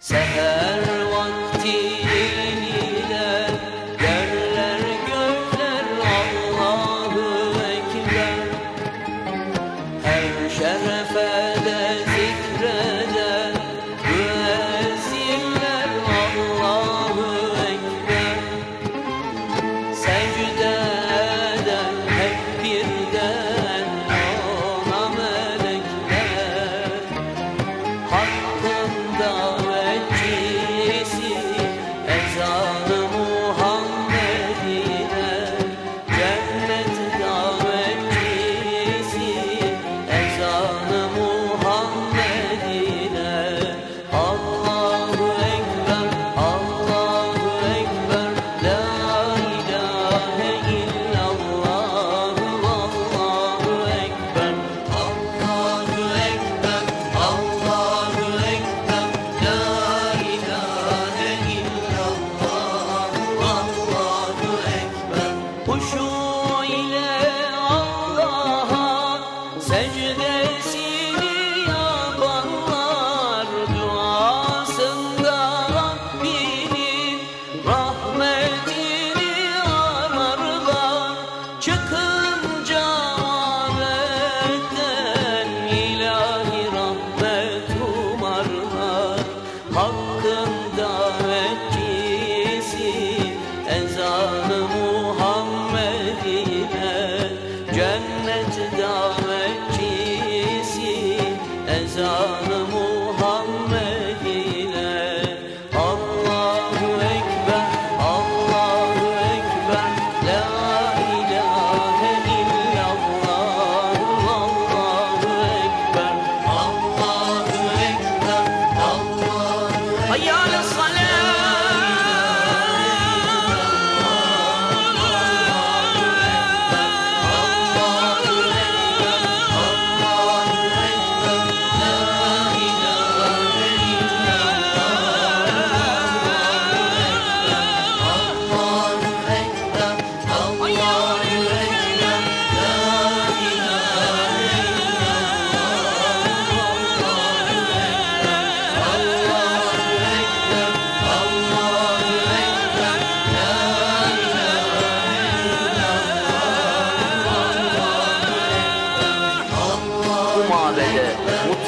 Seher yine cennet davetçi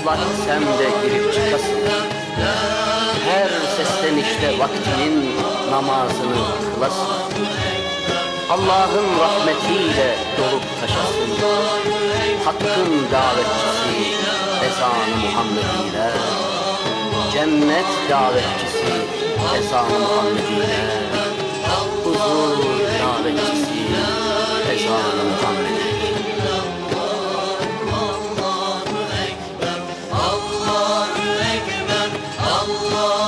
Mutlak sen de girip çıkasın. Her seslenişte vaktinin namazını kılasın. Allah'ın rahmetiyle dolup taşasın. Hakkın davetçisi ezanı Muhammed ile Cennet davetçisi ezanı Muhammed ile Huzur davetçisi Allah